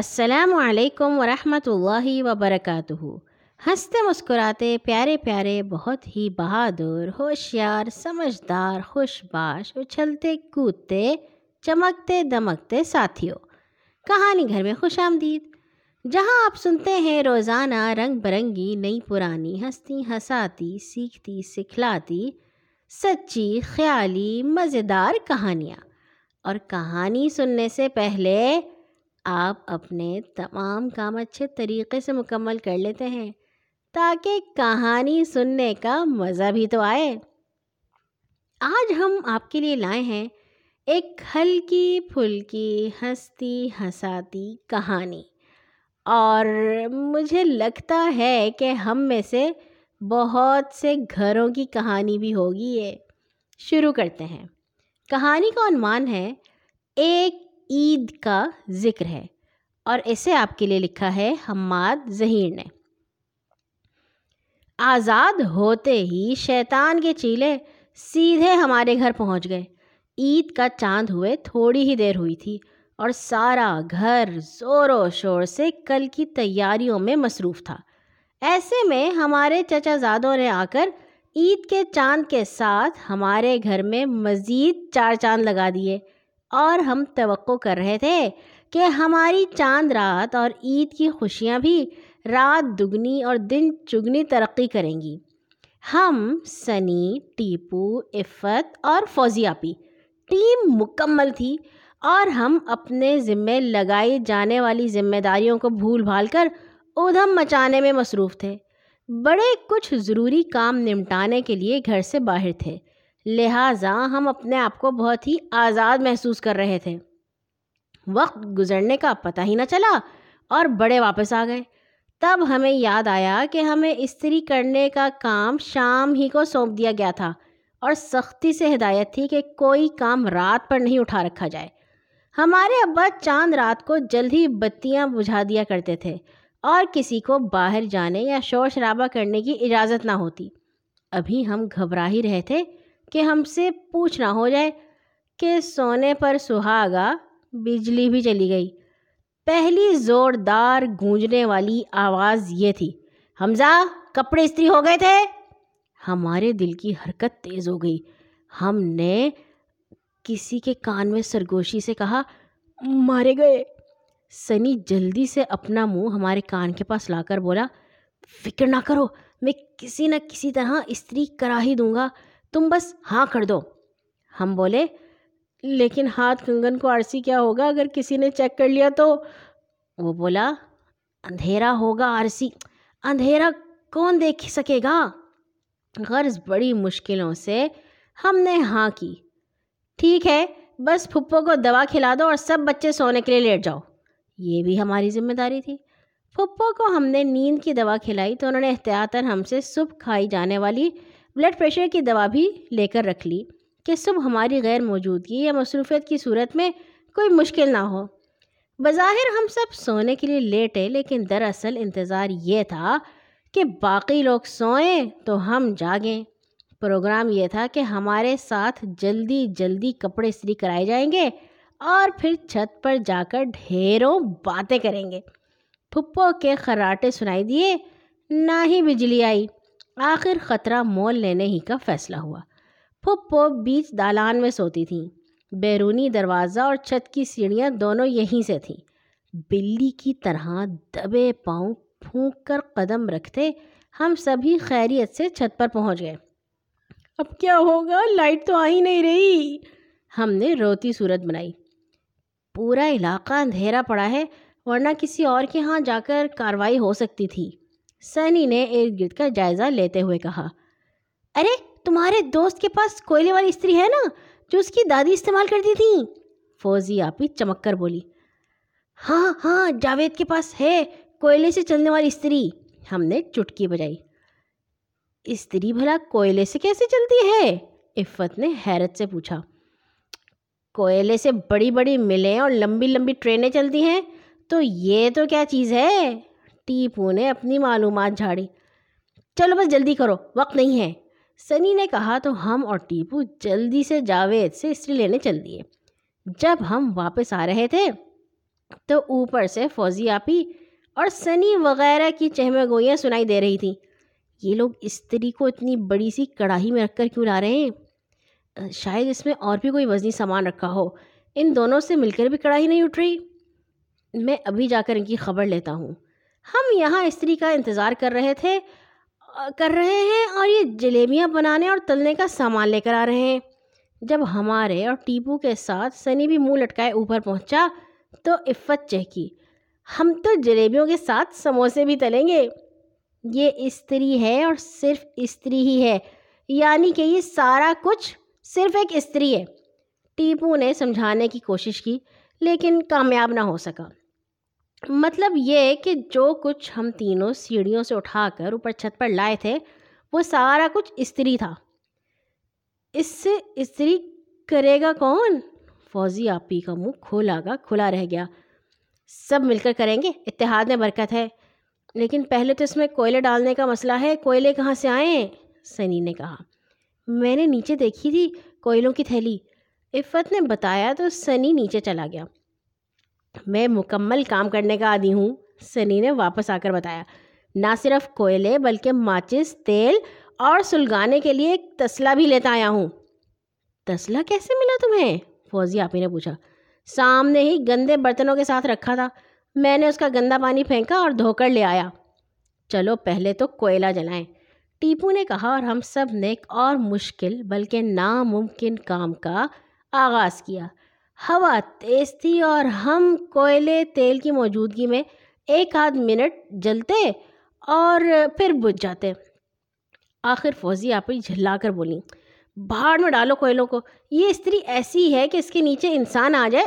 السلام علیکم ورحمۃ اللہ وبرکاتہ۔ ہنستے مسکراتے پیارے پیارے، بہت ہی بہادر، ہوشیار، سمجھدار خوش باش اچھلتے کودتے، چمکتے دمکتے ساتھیوں کہانی گھر میں خوش آمدید۔ جہاں آپ سنتے ہیں، روزانہ رنگ برنگی، نئی پرانی ہستی ہساتی سیکھتی، سکھلاتی، سچی، خیالی، مزیدار کہانیاں۔ اور کہانی سننے سے پہلے آپ اپنے تمام کام اچھے طریقے سے مکمل کر لیتے ہیں تاکہ کہانی سننے کا مزہ بھی تو آئے۔ آج ہم آپ کے لیے لائے ہیں ایک ہلکی پھلکی ہستی ہساتی کہانی اور مجھے لگتا ہے کہ ہم میں سے بہت سے گھروں کی کہانی بھی ہوگی۔ یہ شروع کرتے ہیں۔ کہانی کا عنوان ہے ایک عید کا ذکر ہے۔ اور اسے آپ کے لیے لکھا ہے، حماد ظہیر نے۔ آزاد ہوتے ہی شیطان کے چیلے سیدھے ہمارے گھر پہنچ گئے۔ عید کا چاند ہوئے تھوڑی ہی دیر ہوئی تھی اور سارا گھر زور و شور سے کل کی تیاریوں میں مصروف تھا۔ ایسے میں ہمارے چچا زادوں نے آ کر عید کے چاند کے ساتھ ہمارے گھر میں مزید چار چاند لگا دیے۔ اور ہم توقع کر رہے تھے کہ ہماری چاند رات اور عید کی خوشیاں بھی رات دگنی اور دن چگنی ترقی کریں گی۔ ہم، سنی، ٹیپو، عفت اور فوزیاپی ٹیم مکمل تھی اور ہم اپنے ذمے لگائی جانے والی ذمہ داریوں کو بھول بھال کر ادھم مچانے میں مصروف تھے۔ بڑے کچھ ضروری کام نمٹانے کے لیے گھر سے باہر تھے۔ لہٰذا ہم اپنے آپ کو بہت ہی آزاد محسوس کر رہے تھے۔ وقت گزرنے کا پتہ ہی نہ چلا اور بڑے واپس آ گئے۔ تب ہمیں یاد آیا کہ ہمیں استری کرنے کا کام شام ہی کو سونپ دیا گیا تھا اور سختی سے ہدایت تھی کہ کوئی کام رات پر نہیں اٹھا رکھا جائے۔ ہمارے ابا چاند رات کو جلد ہی بتیاں بجھا دیا کرتے تھے اور کسی کو باہر جانے یا شور شرابہ کرنے کی اجازت نہ ہوتی۔ ابھی ہم گھبرا ہی رہے تھے کہ ہم سے پوچھنا ہو جائے کہ سونے پر سہاگا بجلی بھی چلی گئی۔ پہلی زوردار گونجنے والی آواز یہ تھی حمزہ کپڑے استری ہو گئے تھے؟ ہمارے دل کی حرکت تیز ہو گئی۔ ہم نے کسی کے کان میں سرگوشی سے کہا، مارے گئے۔ سنی جلدی سے اپنا منہ ہمارے کان کے پاس لا کر بولا، فکر نہ کرو، میں کسی نہ کسی طرح استری کرا ہی دوں گا۔ تم بس ہاں کر دو۔ ہم بولے، لیکن ہاتھ کنگن کو عرصی کیا ہوگا؟ اگر کسی نے چیک کر لیا تو؟ وہ بولا، اندھیرا ہوگا عرصی اندھیرا کون دیکھ سکے گا؟ غرض بڑی مشکلوں سے ہم نے ہاں کی۔ ٹھیک ہے، بس پھپھو کو دوا کھلا دو اور سب بچے سونے کے لیے لیٹ جاؤ۔ یہ بھی ہماری ذمہ داری تھی۔ پھپھو کو ہم نے نیند کی دوا کھلائی تو انہوں نے احتیاطاً ہم سے صبح کھائی جانے والی بلڈ پریشر کی دوا بھی لے کر رکھ لی کہ صبح ہماری غیر موجودگی یا مصروفیت کی صورت میں کوئی مشکل نہ ہو۔ بظاہر ہم سب سونے کے لیے لیٹے لیکن دراصل انتظار یہ تھا کہ باقی لوگ سوئیں تو ہم جاگیں۔ پروگرام یہ تھا کہ ہمارے ساتھ جلدی جلدی کپڑے استری کرائے جائیں گے اور پھر چھت پر جا کر ڈھیروں باتیں کریں گے۔ پھپھو کے خراٹے سنائی دیے، نہ ہی بجلی آئی۔ آخر خطرہ مول لینے ہی کا فیصلہ ہوا۔ پھپھو بیچ دالان میں سوتی تھیں۔ بیرونی دروازہ اور چھت کی سیڑھیاں دونوں یہیں سے تھیں۔ بلی کی طرح دبے پاؤں پھونک کر قدم رکھتے ہم سبھی خیریت سے چھت پر پہنچ گئے۔ اب کیا ہوگا؟ لائٹ تو آ ہی نہیں رہی۔ ہم نے روتی صورت بنائی۔ پورا علاقہ اندھیرا پڑا ہے، ورنہ کسی اور کے ہاں جا کر کاروائی ہو سکتی تھی۔ سنی نے ارد گرد کا جائزہ لیتے ہوئے کہا، ارے، تمہارے دوست کے پاس کوئلے والی استری ہے نا، جو اس کی دادی استعمال کرتی تھیں فوزی آپی چمک کر بولی ہاں ہاں جاوید کے پاس ہے کوئلے سے چلنے والی استری۔ ہم نے چٹکی بجائی، استری بھلا کوئلے سے کیسے چلتی ہے؟ عفت نے حیرت سے پوچھا، کوئلے سے بڑی بڑی ملیں اور لمبی لمبی ٹرینیں چلتی ہیں، تو یہ تو کیا چیز ہے؟ ٹیپو نے اپنی معلومات جھاڑی۔ چلو بس جلدی کرو، وقت نہیں ہے۔ سنی نے کہا، تو ہم اور ٹیپو جلدی سے جاوید سے استری لینے چل دیے۔ جب ہم واپس آ رہے تھے، تو اوپر سے فوزی آپی اور سنی وغیرہ کی چہمے گوئیاں سنائی دے رہی تھیں۔ یہ لوگ استری کو اتنی بڑی سی کڑاہی میں رکھ کر کیوں لا رہے ہیں؟ شاید اس میں اور بھی کوئی وزنی سامان رکھا ہو۔ ان دونوں سے مل کر بھی کڑاہی نہیں اٹھ رہی۔ میں ابھی جا کر ان کی خبر لیتا ہوں۔ ہم یہاں استری کا انتظار کر رہے تھے، کر رہے ہیں اور یہ جلیبیاں بنانے اور تلنے کا سامان لے کر آ رہے ہیں۔ جب ہمارے اور ٹیپو کے ساتھ سنی بھی منہ لٹکائے اوپر پہنچا تو عفت چہکی۔ ہم تو جلیبیوں کے ساتھ سموسے بھی تلیں گے۔ یہ استری ہے اور صرف استری ہی ہے۔ یعنی کہ یہ سارا کچھ صرف ایک استری ہے۔ ٹیپو نے سمجھانے کی کوشش کی لیکن کامیاب نہ ہو سکا۔ مطلب یہ کہ جو کچھ ہم تینوں سیڑھیوں سے اٹھا کر اوپر چھت پر لائے تھے، وہ سارا کچھ استری تھا۔ اس سے استری کرے گا کون؟ فوزی آپی کا منہ کھولا گا، کھلا رہ گیا۔ سب مل کر کریں گے، اتحاد میں برکت ہے۔ لیکن پہلے تو اس میں کوئلے ڈالنے کا مسئلہ ہے، کوئلے کہاں سے آئیں سنی نے کہا۔ میں نے نیچے دیکھی تھی کوئلوں کی تھیلی۔ عفت نے بتایا تو سنی نیچے چلا گیا۔ میں مکمل کام کرنے کا عادی ہوں، سنی نے واپس آ کر بتایا۔ نہ صرف کوئلے بلکہ ماچس، تیل اور سلگانے کے لیے ایک تسلہ بھی لیتا آیا ہوں۔ تسلہ کیسے ملا تمہیں؟ فوزی آپی نے پوچھا۔ سامنے ہی گندے برتنوں کے ساتھ رکھا تھا۔ میں نے اس کا گندا پانی پھینکا اور دھو کر لے آیا۔ چلو پہلے تو کوئلہ جلائیں۔ ٹیپو نے کہا اور ہم سب نے ایک اور مشکل بلکہ ناممکن کام کا آغاز کیا۔ ہوا تیز تھی اور ہم کوئلے تیل کی موجودگی میں ایک آدھ منٹ جلتے اور پھر بجھ جاتے۔ آخر فوزی آپ ہی جھلا کر بولیں بھاڑ میں ڈالو کوئلوں کو۔ یہ استری ایسی ہے کہ اس کے نیچے انسان آ جائے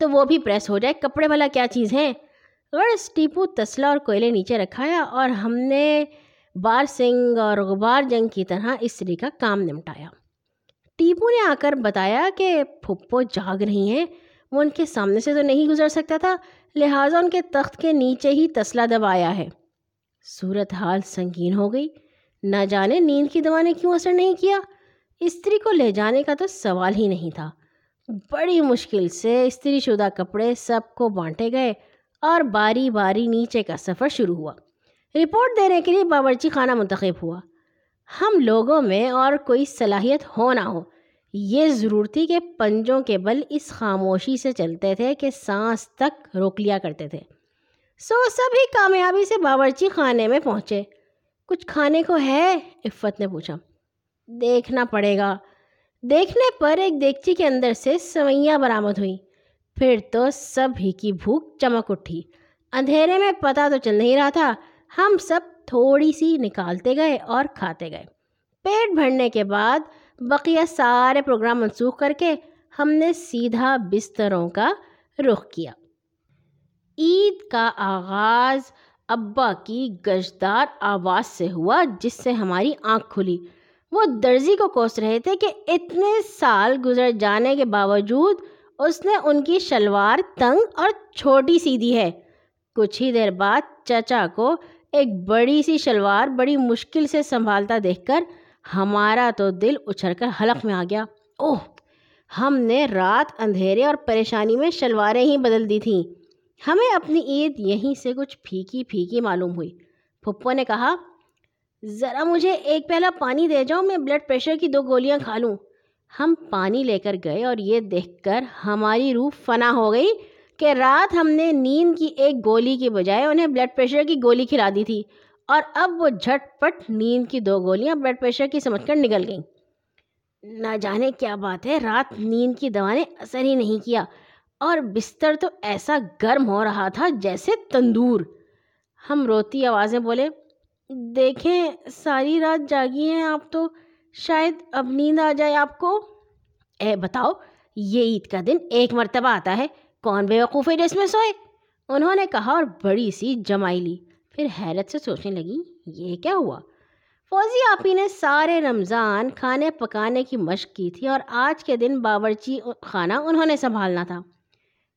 تو وہ بھی پریس ہو جائے۔ کپڑے والا کیا چیز ہیں؟ غرض ٹیپو تسلا اور کوئلے نیچے رکھایا اور ہم نے بار سنگھ اور غبار جنگ کی طرح استری کا کام نمٹایا۔ ٹیپو نے آ کر بتایا کہ پھپھو جاگ رہی ہیں۔ وہ ان کے سامنے سے تو نہیں گزر سکتا تھا، لہٰذا ان کے تخت کے نیچے ہی تسلا دبایا ہے۔ صورت حال سنگین ہو گئی۔ نہ جانے نیند کی دوا نے کیوں اثر نہیں کیا۔ استری کو لے جانے کا تو سوال ہی نہیں تھا۔ بڑی مشکل سے استری شدہ کپڑے سب کو بانٹے گئے اور باری باری نیچے کا سفر شروع ہوا۔ رپورٹ دینے کے لیے باورچی خانہ منتخب ہوا۔ ہم لوگوں میں اور کوئی صلاحیت ہو نہ ہو۔ یہ ضرور تھی کہ پنجوں کے بل اس خاموشی سے چلتے تھے کہ سانس تک روک لیا کرتے تھے۔ سو سبھی کامیابی سے باورچی خانے میں پہنچے۔ کچھ کھانے کو ہے؟ عفت نے پوچھا۔ دیکھنا پڑے گا۔ دیکھنے پر ایک دیگچی کے اندر سے سوئیاں برآمد ہوئیں۔ پھر تو سب ہی کی بھوک چمک اٹھی۔ اندھیرے میں پتہ تو چل نہیں رہا تھا۔ ہم سب تھوڑی سی نکالتے گئے اور کھاتے گئے۔ پیٹ بھرنے کے بعد بقیہ سارے پروگرام منسوخ کر کے ہم نے سیدھا بستروں کا رخ کیا۔ عید کا آغاز ابا کی گشدار آواز سے ہوا جس سے ہماری آنکھ کھلی۔ وہ درزی کو کوس رہے تھے کہ اتنے سال گزر جانے کے باوجود اس نے ان کی شلوار تنگ اور چھوٹی سی دی ہے۔ کچھ ہی دیر بعد چچا کو ایک بڑی سی شلوار بڑی مشکل سے سنبھالتا دیکھ کر ہمارا تو دل اچھل کر حلق میں آ گیا۔ اوہ، ہم نے رات اندھیرے اور پریشانی میں شلواریں ہی بدل دی تھیں۔ ہمیں اپنی عید یہیں سے کچھ پھیکی پھیکی معلوم ہوئی۔ پھپھو نے کہا، ذرا مجھے ایک پہلا پانی دے جاؤ، میں بلڈ پریشر کی دو گولیاں کھا لوں۔ ہم پانی لے کر گئے اور یہ دیکھ کر ہماری روح فنا ہو گئی۔ کہ رات ہم نے نیند کی ایک گولی کی بجائے انہیں بلڈ پریشر کی گولی کھلا دی تھی اور اب وہ جھٹ پٹ نیند کی دو گولیاں بلڈ پریشر کی سمجھ کر نکل گئیں۔ نہ جانے کیا بات ہے، رات نیند کی دوا نے اثر ہی نہیں کیا اور بستر تو ایسا گرم ہو رہا تھا جیسے تندور۔ ہم روتی آوازیں بولے، دیکھیں ساری رات جاگی ہیں آپ تو، شاید اب نیند آ جائے آپ کو۔ اے بتاؤ، یہ عید کا دن ایک مرتبہ آتا ہے۔ کون بے وقوف ہے جس میں سوئے انہوں نے کہا اور بڑی سی جمائی لی۔ پھر حیرت سے سوچنے لگی، یہ کیا ہوا؟ فوزی آپی نے سارے رمضان کھانے پکانے کی مشق کی تھی اور آج کے دن باورچی خانہ انہوں نے سنبھالنا تھا۔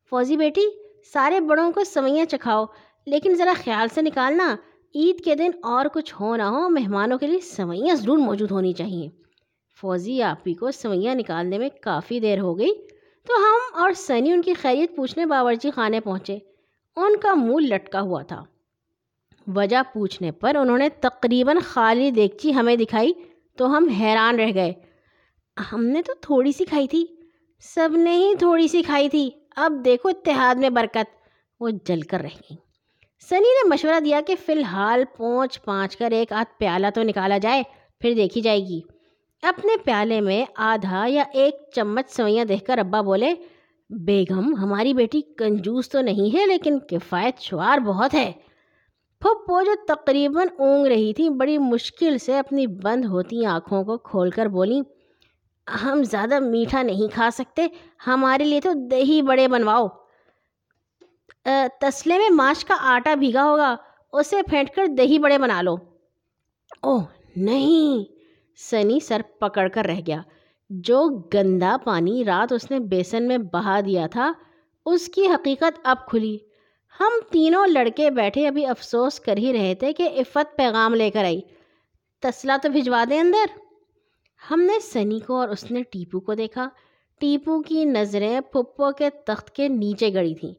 فوزی بیٹی، سارے بڑوں کو سوئیاں چکھاؤ، لیکن ذرا خیال سے نکالنا، عید کے دن اور کچھ ہو نہ ہو، مہمانوں کے لیے سوئیاں ضرور موجود ہونی چاہیے۔ فوزی آپی کو سوئیاں نکالنے میں کافی دیر ہو گئی۔ تو ہم اور سنی ان کی خیریت پوچھنے باورچی خانے پہنچے۔ ان کا منہ لٹکا ہوا تھا۔ وجہ پوچھنے پر انہوں نے تقریباً خالی دیگچی ہمیں دکھائی تو ہم حیران رہ گئے۔ ہم نے تو تھوڑی سی کھائی تھی۔ سب نے ہی تھوڑی سی کھائی تھی۔ اب دیکھو اتحاد میں برکت۔ وہ جل کر رہ گئی۔ سنی نے مشورہ دیا کہ فی الحال پہنچ پانچ کر ایک آدھ پیالہ تو نکالا جائے، پھر دیکھی جائے گی۔ اپنے پیالے میں آدھا یا ایک چمچ سوئیاں دیکھ کر ابا بولے، بیگم، ہماری بیٹی کنجوس تو نہیں ہے، لیکن کفایت شوار بہت ہے۔ پھپھو جو تقریباً اونگ رہی تھی، بڑی مشکل سے اپنی بند ہوتی آنکھوں کو کھول کر بولی، ہم زیادہ میٹھا نہیں کھا سکتے، ہمارے لیے تو دہی بڑے بنواؤ۔ تسلے میں ماش کا آٹا بھیگا ہوگا، اسے پھینٹ کر دہی بڑے بنا لو۔ اوہ، نہیں! سنی سر پکڑ کر رہ گیا۔ جو گندا پانی رات اس نے بیسن میں بہا دیا تھا، اس کی حقیقت اب کھلی۔ ہم تینوں لڑکے بیٹھے ابھی افسوس کر ہی رہے تھے کہ عفت پیغام لے کر آئی۔ تسلا تو بھجوا دیں اندر۔ ہم نے سنی کو اور اس نے ٹیپو کو دیکھا۔ ٹیپو کی نظریں پھپھو کے تخت کے نیچے گڑی تھیں۔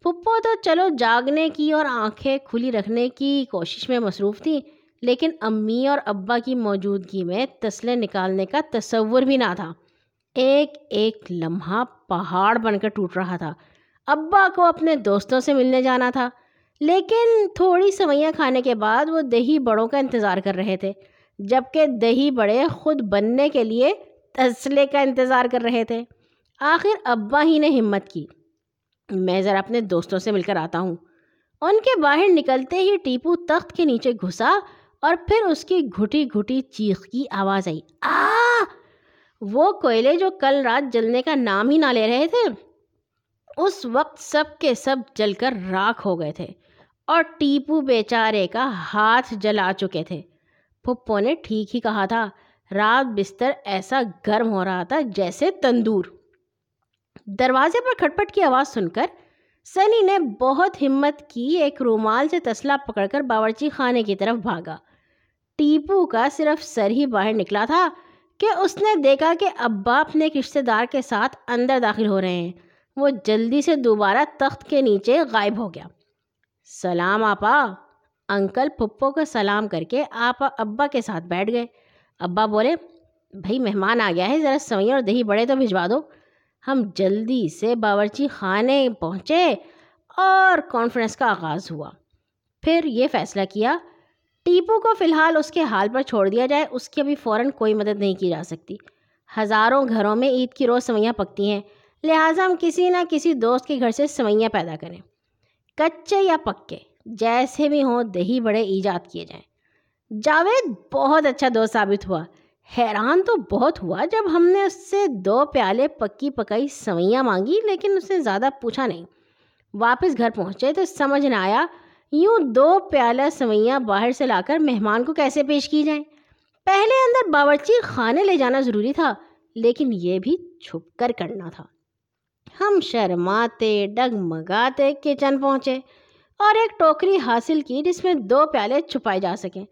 پھپھو تو چلو جاگنے کی اور آنکھیں کھلی رکھنے کی کوشش میں مصروف تھی لیکن امی اور ابا کی موجودگی میں تسلے نکالنے کا تصور بھی نہ تھا۔ ایک ایک لمحہ پہاڑ بن کر ٹوٹ رہا تھا۔ ابا کو اپنے دوستوں سے ملنے جانا تھا، لیکن تھوڑی سوئیاں کھانے کے بعد وہ دہی بڑوں کا انتظار کر رہے تھے، جبکہ دہی بڑے خود بننے کے لیے تسلے کا انتظار کر رہے تھے۔ آخر ابا ہی نے ہمت کی۔ میں ذرا اپنے دوستوں سے مل کر آتا ہوں۔ ان کے باہر نکلتے ہی ٹیپو تخت کے نیچے گھسا اور پھر اس کی گھٹی گھٹی چیخ کی آواز آئی آ وہ کوئلے جو کل رات جلنے کا نام ہی نہ لے رہے تھے، اس وقت سب کے سب جل کر راکھ ہو گئے تھے اور ٹیپو بیچارے کا ہاتھ جلا چکے تھے۔ پھپھو نے ٹھیک ہی کہا تھا، رات بستر ایسا گرم ہو رہا تھا جیسے تندور۔ دروازے پر کھٹپٹ کی آواز سن کر سنی نے بہت ہمت کی ایک رومال سے تسلا پکڑ کر باورچی خانے کی طرف بھاگا۔ ٹیپو کا صرف سر ہی باہر نکلا تھا کہ اس نے دیکھا کہ ابا اپنے ایک رشتے دار کے ساتھ اندر داخل ہو رہے ہیں۔ وہ جلدی سے دوبارہ تخت کے نیچے غائب ہو گیا۔ سلام آپا۔ انکل پھپھو کو سلام کر کے آپ ابا کے ساتھ بیٹھ گئے۔ ابا بولے، بھائی، مہمان آ گیا ہے، ذرا سوئیں اور دہی بڑے تو بھجوا دو۔ ہم جلدی سے باورچی خانے پہنچے اور کانفرنس کا آغاز ہوا۔ پھر یہ فیصلہ کیا ٹیپو کو فی الحال اس کے حال پر چھوڑ دیا جائے، اس کی ابھی فوراً کوئی مدد نہیں کی جا سکتی۔ ہزاروں گھروں میں عید کی روز سوئیاں پکتی ہیں، لہٰذا ہم کسی نہ کسی دوست کے گھر سے سوئیاں پیدا کریں۔ کچے یا پکے، جیسے بھی ہوں، دہی بڑے ایجاد کیے جائیں۔ جاوید بہت اچھا دوست ثابت ہوا۔ حیران تو بہت ہوا جب ہم نے اس سے دو پیالے پکی پکائی سوئیاں مانگی، لیکن اس نے زیادہ پوچھا نہیں۔ واپس گھر پہنچے تو سمجھ نہ آیا یوں دو پیالہ سوئیاں باہر سے لا کر مہمان کو کیسے پیش کی جائیں؟ پہلے اندر باورچی خانے لے جانا ضروری تھا، لیکن یہ بھی چھپ کر کرنا تھا۔ ہم شرماتے، ڈگمگاتے کچن پہنچے اور ایک ٹوکری حاصل کی جس میں دو پیالے چھپائے جا سکیں۔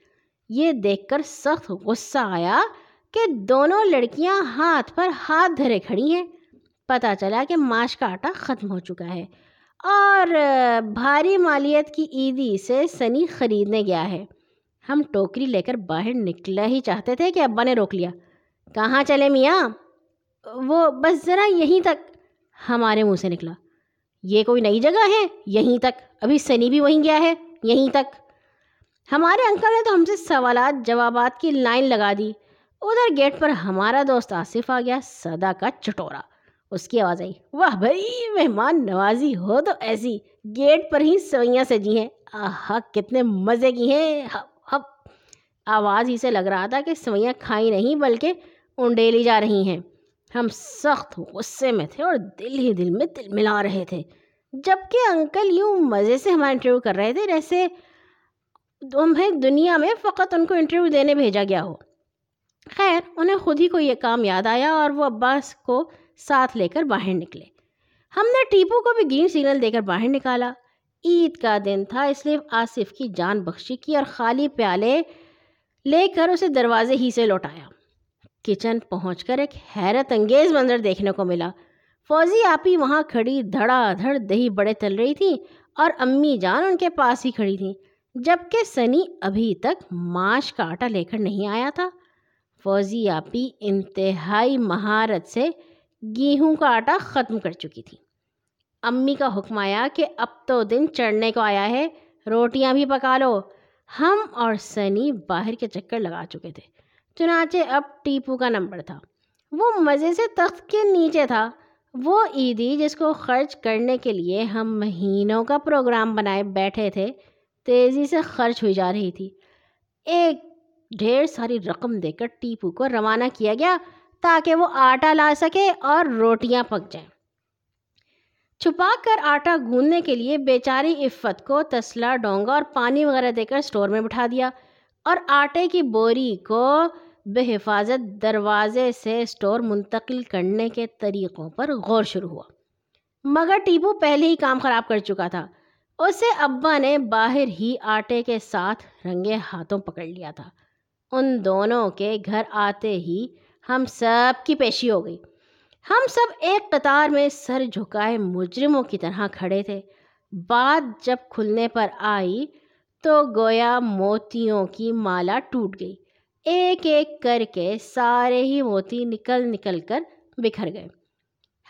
یہ دیکھ کر سخت غصہ آیا کہ دونوں لڑکیاں ہاتھ پر ہاتھ دھرے کھڑی ہیں۔ پتہ چلا کہ ماش کا آٹا ختم ہو چکا ہے۔ اور بھاری مالیت کی عیدی سے سنی خریدنے گیا ہے۔ ہم ٹوکری لے کر باہر نکلا ہی چاہتے تھے کہ ابا نے روک لیا۔ کہاں چلے میاں؟ وہ بس ذرا یہیں تک۔ ہمارے منہ سے نکلا۔ یہ کوئی نئی جگہ ہے؟ یہیں تک۔ ابھی سنی بھی وہیں گیا ہے۔ یہیں تک۔ ہمارے انکل نے تو ہم سے سوالات، جوابات کی لائن لگا دی۔ ادھر گیٹ پر ہمارا دوست آصف آ گیا۔ صدا کا چٹورا۔ اس کی آواز آئی۔ واہ بھائی، مہمان نوازی ہو تو ایسی۔ گیٹ پر ہی سوئیاں سجی ہیں۔ آہا، کتنے مزے کی ہیں۔ ہب آواز ہی سے لگ رہا تھا کہ سوئیاں کھائی نہیں بلکہ انڈیلی جا رہی ہیں۔ ہم سخت غصے میں تھے اور دل ہی دل میں دل ملا رہے تھے۔ جبکہ انکل یوں مزے سے ہمارا انٹرویو کر رہے تھے جیسے تمہیں دنیا میں فقط ان کو انٹرویو دینے بھیجا گیا ہو۔ خیر، انہیں خود ہی کو یہ کام یاد آیا اور وہ عباس کو ساتھ لے کر باہر نکلے۔ ہم نے ٹیپو کو بھی گرین سگنل دے کر باہر نکالا۔ عید کا دن تھا، اس لیے آصف کی جان بخشی کی اور خالی پیالے لے کر اسے دروازے ہی سے لوٹایا۔ کچن پہنچ کر ایک حیرت انگیز منظر دیکھنے کو ملا۔ فوزی آپی وہاں کھڑی دھڑا دھڑ دہی بڑے تل رہی تھی اور امی جان ان کے پاس ہی کھڑی تھیں، جبکہ سنی ابھی تک ماش کا آٹا لے کر نہیں آیا تھا۔ فوزی آپی انتہائی مہارت سے گیہوں کا آٹا ختم کر چکی تھی۔ امی کا حکم آیا کہ اب تو دن چڑھنے کو آیا ہے، روٹیاں بھی پکا لو۔ ہم اور سنی باہر کے چکر لگا چکے تھے۔ چنانچہ اب ٹیپو کا نمبر تھا۔ وہ مزے سے تخت کے نیچے تھا۔ وہ عیدی جس کو خرچ کرنے کے لیے ہم مہینوں کا پروگرام بنائے بیٹھے تھے، تیزی سے خرچ ہوئی جا رہی تھی۔ ایک ڈھیر ساری رقم دے کر ٹیپو کو روانہ کیا گیا۔ تاکہ وہ آٹا لا سکے اور روٹیاں پک جائیں۔ چھپا کر آٹا گوندنے کے لیے بیچاری عفت کو تسلا، ڈونگا اور پانی وغیرہ دے کر اسٹور میں بٹھا دیا اور آٹے کی بوری کو بے حفاظت دروازے سے اسٹور منتقل کرنے کے طریقوں پر غور شروع ہوا۔ مگر ٹیپو پہلے ہی کام خراب کر چکا تھا۔ اسے ابا نے باہر ہی آٹے کے ساتھ رنگے ہاتھوں پکڑ لیا تھا۔ ان دونوں کے گھر آتے ہی ہم سب کی پیشی ہو گئی۔ ہم سب ایک قطار میں سر جھکائے مجرموں کی طرح کھڑے تھے۔ بات جب کھلنے پر آئی تو گویا موتیوں کی مالا ٹوٹ گئی۔ ایک ایک کر کے سارے ہی موتی نکل نکل کر بکھر گئے۔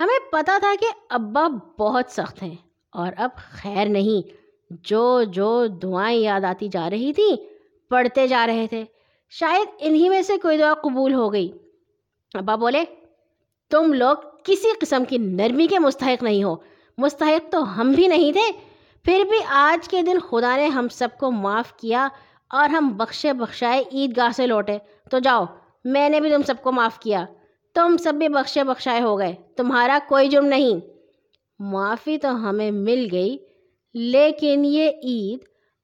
ہمیں پتا تھا کہ ابا بہت سخت ہیں اور اب خیر نہیں۔ جو جو دعائیں یاد آتی جا رہی تھیں، پڑھتے جا رہے تھے۔ شاید انہی میں سے کوئی دعا قبول ہو گئی۔ ابا بولے، تم لوگ کسی قسم کی نرمی کے مستحق نہیں ہو۔ مستحق تو ہم بھی نہیں تھے۔ پھر بھی آج کے دن خدا نے ہم سب کو معاف کیا اور ہم بخشے بخشائے عید گاہ سے لوٹے۔ تو جاؤ، میں نے بھی تم سب کو معاف کیا۔ تم سب بھی بخشے بخشائے ہو گئے۔ تمہارا کوئی جرم نہیں۔ معافی تو ہمیں مل گئی، لیکن یہ عید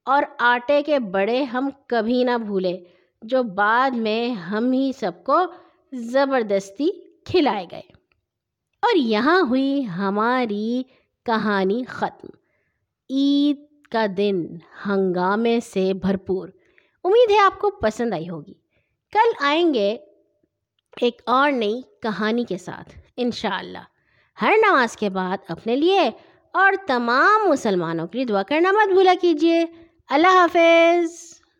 اور آٹے کے بڑے ہم کبھی نہ بھولے، جو بعد میں ہم ہی سب کو زبردستی کھلائے گئے۔ اور یہاں ہوئی ہماری کہانی ختم۔ عید کا دن ہنگامے سے بھرپور۔ امید ہے آپ کو پسند آئی ہوگی۔ کل آئیں گے ایک اور نئی کہانی کے ساتھ، انشاءاللہ۔ ہر نماز کے بعد اپنے لیے اور تمام مسلمانوں کے لیے دعا کرنا مت بھولا کیجیے۔ اللہ حافظ۔